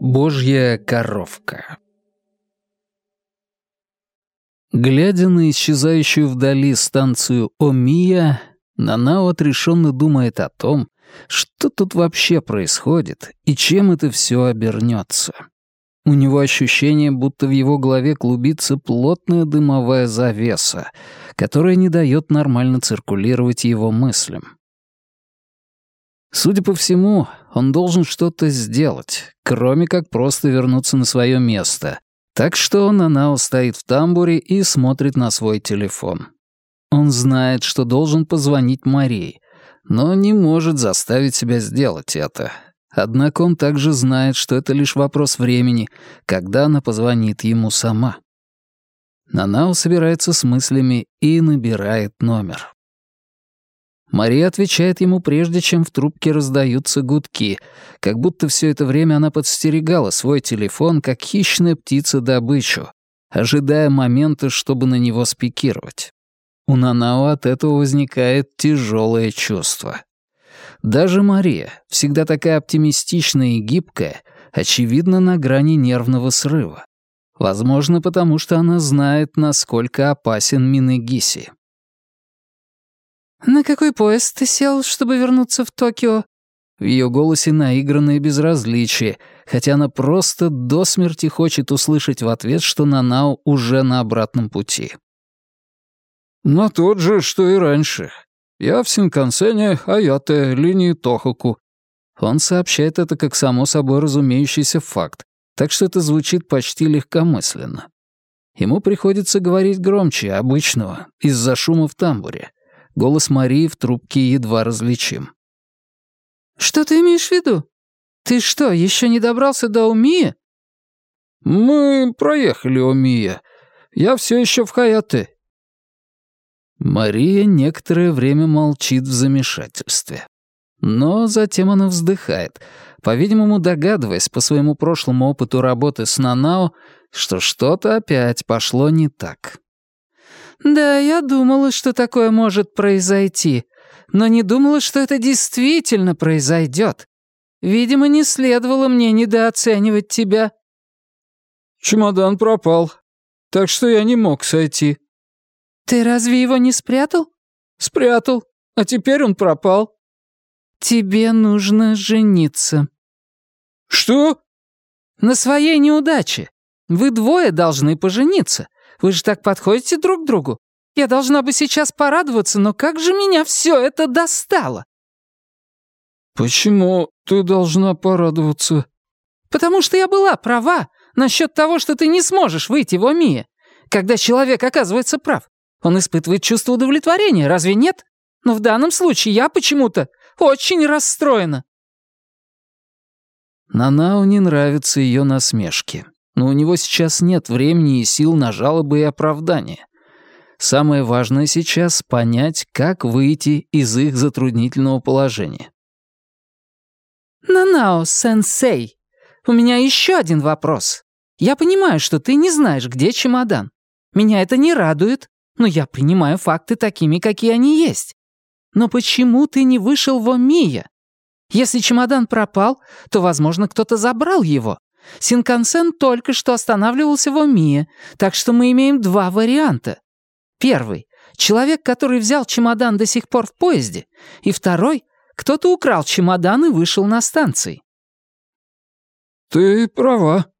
Божья коровка Глядя на исчезающую вдали станцию Омия, Нанао отрешенно думает о том, что тут вообще происходит и чем это все обернется. У него ощущение, будто в его голове клубится плотная дымовая завеса, которая не дает нормально циркулировать его мыслям. Судя по всему, он должен что-то сделать, кроме как просто вернуться на свое место. Так что Нанао стоит в тамбуре и смотрит на свой телефон. Он знает, что должен позвонить Марии, но не может заставить себя сделать это. Однако он также знает, что это лишь вопрос времени, когда она позвонит ему сама. Нанао собирается с мыслями и набирает номер. Мария отвечает ему прежде, чем в трубке раздаются гудки, как будто все это время она подстерегала свой телефон, как хищная птица добычу, ожидая момента, чтобы на него спикировать. У Нанао от этого возникает тяжелое чувство. Даже Мария, всегда такая оптимистичная и гибкая, очевидно, на грани нервного срыва. Возможно, потому что она знает, насколько опасен Минегиси. «На какой поезд ты сел, чтобы вернуться в Токио?» В ее голосе наигранное безразличие, хотя она просто до смерти хочет услышать в ответ, что Нанао уже на обратном пути. «На тот же, что и раньше. Я в Синкансене Аяте, линии Тохоку». Он сообщает это как само собой разумеющийся факт, так что это звучит почти легкомысленно. Ему приходится говорить громче обычного, из-за шума в тамбуре. Голос Марии в трубке едва различим. «Что ты имеешь в виду? Ты что, еще не добрался до Умия?» «Мы проехали Умия. Я все еще в Хаяте. Мария некоторое время молчит в замешательстве. Но затем она вздыхает, по-видимому, догадываясь по своему прошлому опыту работы с Нанао, что что-то опять пошло не так. «Да, я думала, что такое может произойти, но не думала, что это действительно произойдет. Видимо, не следовало мне недооценивать тебя». «Чемодан пропал, так что я не мог сойти», «Ты разве его не спрятал?» «Спрятал, а теперь он пропал». «Тебе нужно жениться». «Что?» «На своей неудаче. Вы двое должны пожениться. Вы же так подходите друг к другу. Я должна бы сейчас порадоваться, но как же меня все это достало?» «Почему ты должна порадоваться?» «Потому что я была права насчет того, что ты не сможешь выйти в Омия, когда человек оказывается прав. Он испытывает чувство удовлетворения, разве нет? Но в данном случае я почему-то очень расстроена». Нанау не нравятся ее насмешки, но у него сейчас нет времени и сил на жалобы и оправдания. Самое важное сейчас — понять, как выйти из их затруднительного положения. «Нанао, сенсей, у меня еще один вопрос. Я понимаю, что ты не знаешь, где чемодан. Меня это не радует, но я принимаю факты такими, какие они есть. Но почему ты не вышел в Омия? Если чемодан пропал, то, возможно, кто-то забрал его. Синкансен только что останавливался в Омие, так что мы имеем два варианта. Первый — человек, который взял чемодан до сих пор в поезде, и второй — кто-то украл чемодан и вышел на станции. «Ты права»,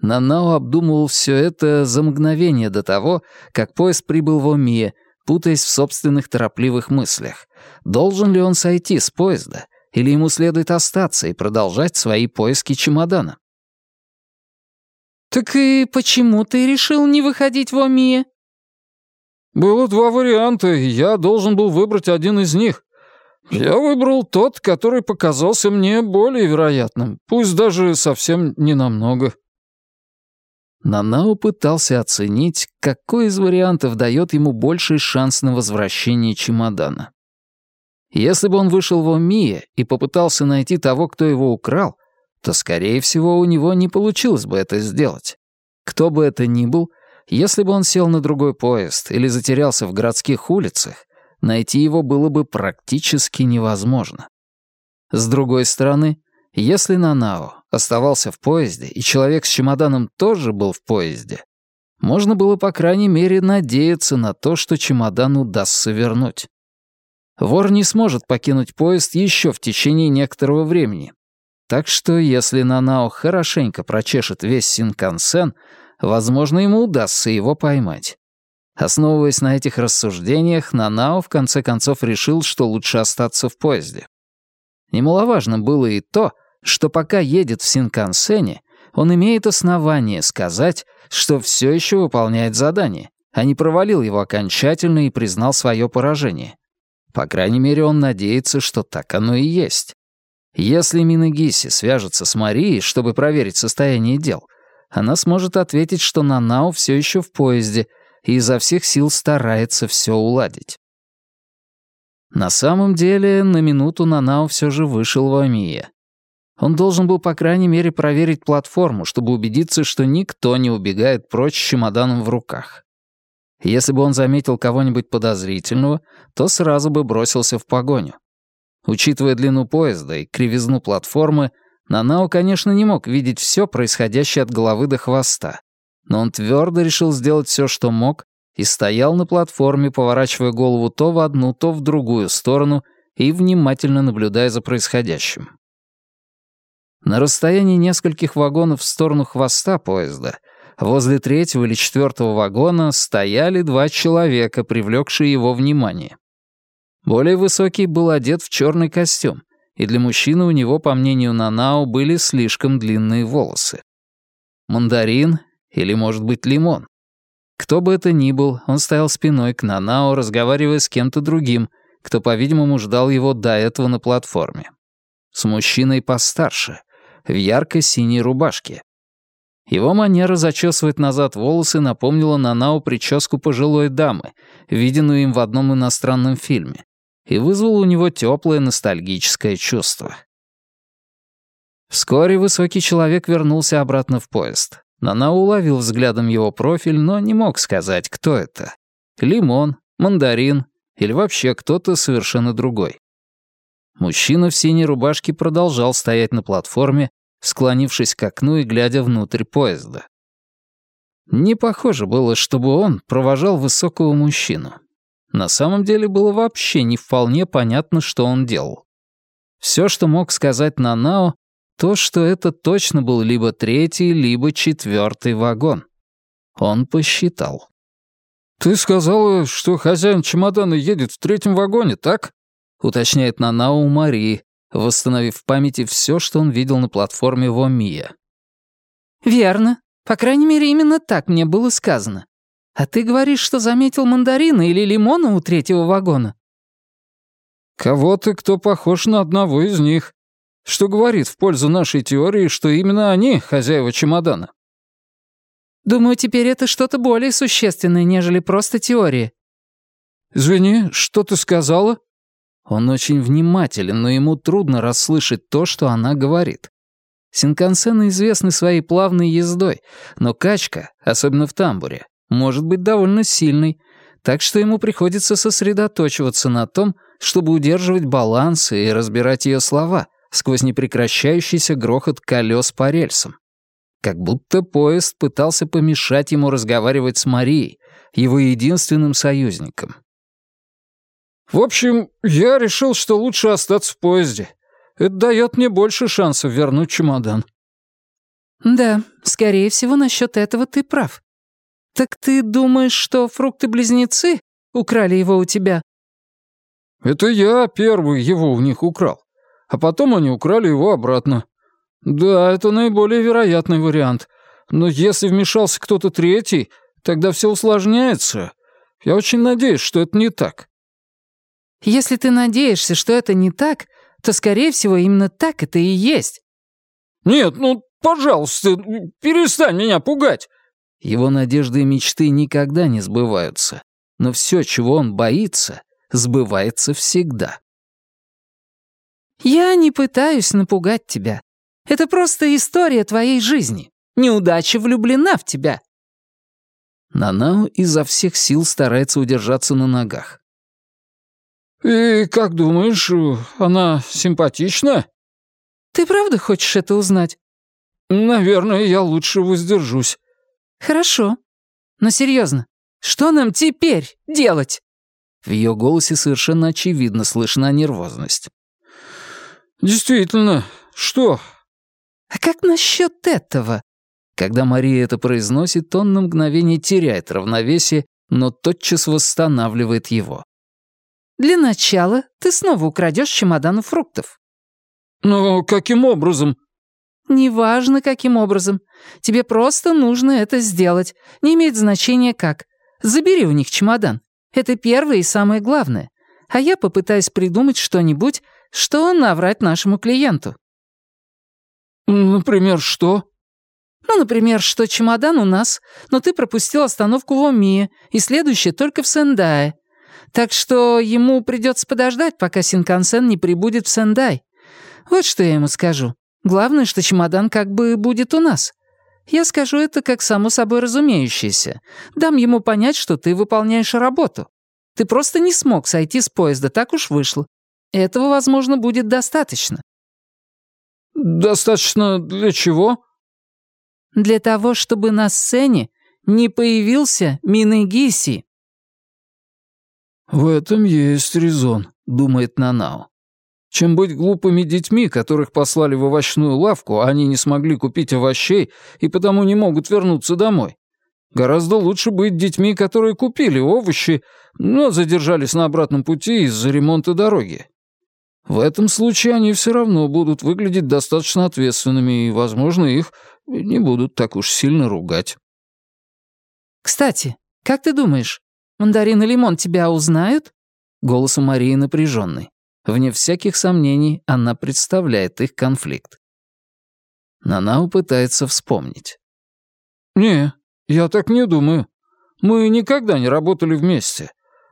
Нанао обдумывал все это за мгновение до того, как поезд прибыл в Омие, путаясь в собственных торопливых мыслях. Должен ли он сойти с поезда, или ему следует остаться и продолжать свои поиски чемодана? «Так и почему ты решил не выходить в Омие?» «Было два варианта, и я должен был выбрать один из них. Я выбрал тот, который показался мне более вероятным, пусть даже совсем ненамного». Нанао пытался оценить, какой из вариантов дает ему больший шанс на возвращение чемодана. Если бы он вышел в Омия и попытался найти того, кто его украл, то, скорее всего, у него не получилось бы это сделать. Кто бы это ни был, если бы он сел на другой поезд или затерялся в городских улицах, найти его было бы практически невозможно. С другой стороны, если Нанао оставался в поезде, и человек с чемоданом тоже был в поезде, можно было, по крайней мере, надеяться на то, что чемодан удастся вернуть. Вор не сможет покинуть поезд еще в течение некоторого времени. Так что, если Нанао хорошенько прочешет весь Синкансен, возможно, ему удастся его поймать. Основываясь на этих рассуждениях, Нанао в конце концов решил, что лучше остаться в поезде. Немаловажно было и то, что пока едет в Синкансене, он имеет основание сказать, что все еще выполняет задание, а не провалил его окончательно и признал свое поражение. По крайней мере, он надеется, что так оно и есть. Если Минагиси свяжется с Марией, чтобы проверить состояние дел, она сможет ответить, что Нанао все еще в поезде и изо всех сил старается все уладить. На самом деле, на минуту Нанао все же вышел в Амия. Он должен был, по крайней мере, проверить платформу, чтобы убедиться, что никто не убегает прочь с чемоданом в руках. Если бы он заметил кого-нибудь подозрительного, то сразу бы бросился в погоню. Учитывая длину поезда и кривизну платформы, Нанао, конечно, не мог видеть все происходящее от головы до хвоста, но он твердо решил сделать все, что мог, и стоял на платформе, поворачивая голову то в одну, то в другую сторону и внимательно наблюдая за происходящим. На расстоянии нескольких вагонов в сторону хвоста поезда, возле третьего или четвертого вагона, стояли два человека, привлекшие его внимание. Более высокий был одет в черный костюм, и для мужчины у него, по мнению Нанао, были слишком длинные волосы. Мандарин или, может быть, лимон. Кто бы это ни был, он стоял спиной к Нанао, разговаривая с кем-то другим, кто, по-видимому, ждал его до этого на платформе. С мужчиной постарше, в ярко-синей рубашке. Его манера зачесывать назад волосы напомнила Нанао прическу пожилой дамы, виденную им в одном иностранном фильме, и вызвала у него теплое ностальгическое чувство. Вскоре высокий человек вернулся обратно в поезд. Нанао уловил взглядом его профиль, но не мог сказать, кто это. Лимон, мандарин или вообще кто-то совершенно другой. Мужчина в синей рубашке продолжал стоять на платформе, склонившись к окну и глядя внутрь поезда. Не похоже было, чтобы он провожал высокого мужчину. На самом деле было вообще не вполне понятно, что он делал. Все, что мог сказать Нанао, то, что это точно был либо третий, либо четвертый вагон. Он посчитал. «Ты сказала, что хозяин чемодана едет в третьем вагоне, так?» — уточняет Нанао у Марии, восстановив в памяти все, что он видел на платформе Вомия. «Верно. По крайней мере, именно так мне было сказано. А ты говоришь, что заметил мандарина или лимона у третьего вагона?» «Кого-то, кто похож на одного из них. Что говорит в пользу нашей теории, что именно они хозяева чемодана?» «Думаю, теперь это что-то более существенное, нежели просто теория». «Извини, что ты сказала?» Он очень внимателен, но ему трудно расслышать то, что она говорит. Синкансены известны своей плавной ездой, но качка, особенно в тамбуре, может быть довольно сильной, так что ему приходится сосредоточиваться на том, чтобы удерживать баланс и разбирать ее слова сквозь непрекращающийся грохот колес по рельсам. Как будто поезд пытался помешать ему разговаривать с Марией, его единственным союзником. В общем, я решил, что лучше остаться в поезде. Это дает мне больше шансов вернуть чемодан. Да, скорее всего, насчет этого ты прав. Так ты думаешь, что фрукты-близнецы украли его у тебя? Это я первый его у них украл. А потом они украли его обратно. Да, это наиболее вероятный вариант. Но если вмешался кто-то третий, тогда все усложняется. Я очень надеюсь, что это не так. Если ты надеешься, что это не так, то, скорее всего, именно так это и есть». «Нет, ну, пожалуйста, перестань меня пугать!» Его надежды и мечты никогда не сбываются, но все, чего он боится, сбывается всегда. «Я не пытаюсь напугать тебя. Это просто история твоей жизни. Неудача влюблена в тебя». Нанао изо всех сил старается удержаться на ногах. «И как думаешь, она симпатична?» «Ты правда хочешь это узнать?» «Наверное, я лучше воздержусь». «Хорошо. Но серьезно, что нам теперь делать?» В ее голосе совершенно очевидно слышна нервозность. «Действительно, что?» «А как насчет этого?» Когда Мария это произносит, он на мгновение теряет равновесие, но тотчас восстанавливает его. «Для начала ты снова украдешь чемодан фруктов». «Но каким образом?» «Неважно, каким образом. Тебе просто нужно это сделать. Не имеет значения как. Забери у них чемодан. Это первое и самое главное. А я попытаюсь придумать что-нибудь, что наврать нашему клиенту». «Например, что?» «Ну, например, что чемодан у нас, но ты пропустил остановку в Омие, и следующая только в Сендае. Так что ему придется подождать, пока Синкансен не прибудет в Сендай. Вот что я ему скажу. Главное, что чемодан как бы будет у нас. Я скажу это как само собой разумеющееся. Дам ему понять, что ты выполняешь работу. Ты просто не смог сойти с поезда, так уж вышло. Этого, возможно, будет достаточно. «Достаточно для чего?» «Для того, чтобы на сцене не появился Минегиси». «В этом есть резон», — думает Нанао. «Чем быть глупыми детьми, которых послали в овощную лавку, а они не смогли купить овощей и потому не могут вернуться домой. Гораздо лучше быть детьми, которые купили овощи, но задержались на обратном пути из-за ремонта дороги. В этом случае они все равно будут выглядеть достаточно ответственными, и, возможно, их не будут так уж сильно ругать. «Кстати, как ты думаешь, мандарин и лимон тебя узнают?» Голос у Марии напряженный. Вне всяких сомнений, она представляет их конфликт. Нанау пытается вспомнить. «Не, я так не думаю. Мы никогда не работали вместе.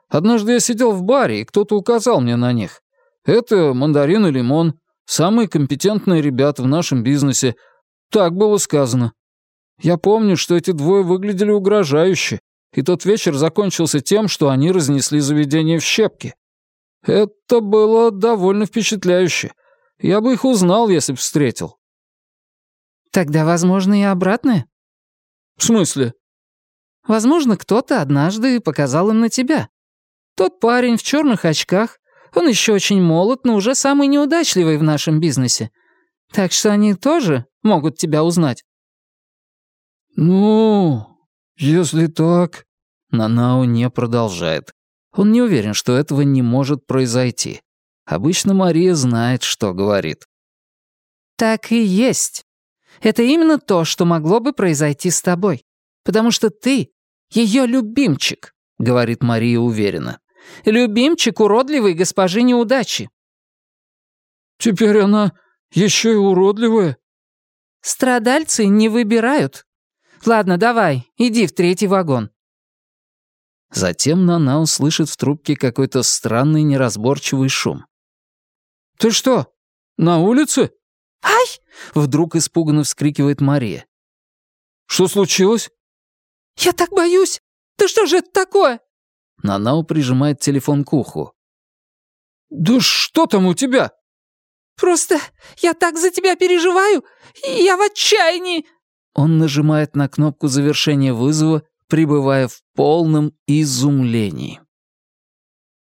Однажды я сидел в баре, и кто-то указал мне на них. Это мандарин и лимон, самые компетентные ребята в нашем бизнесе. Так было сказано. Я помню, что эти двое выглядели угрожающе, и тот вечер закончился тем, что они разнесли заведение в щепки. Это было довольно впечатляюще. Я бы их узнал, если б встретил. Тогда, возможно, и обратное. В смысле? Возможно, кто-то однажды показал им на тебя. Тот парень в черных очках, он еще очень молод, но уже самый неудачливый в нашем бизнесе. Так что они тоже могут тебя узнать». «Ну, если так...» Нанао не продолжает. Он не уверен, что этого не может произойти. Обычно Мария знает, что говорит. «Так и есть. Это именно то, что могло бы произойти с тобой. Потому что ты — ее любимчик», — говорит Мария уверенно. Любимчик уродливой госпожи неудачи». «Теперь она еще и уродливая?» «Страдальцы не выбирают. Ладно, давай, иди в третий вагон». Затем Нана услышит в трубке какой-то странный неразборчивый шум. «Ты что, на улице?» «Ай!» — вдруг испуганно вскрикивает Мария. «Что случилось?» «Я так боюсь! Да что же это такое?» Нанао прижимает телефон к уху. «Да что там у тебя?» «Просто я так за тебя переживаю, и я в отчаянии!» Он нажимает на кнопку завершения вызова, пребывая в полном изумлении.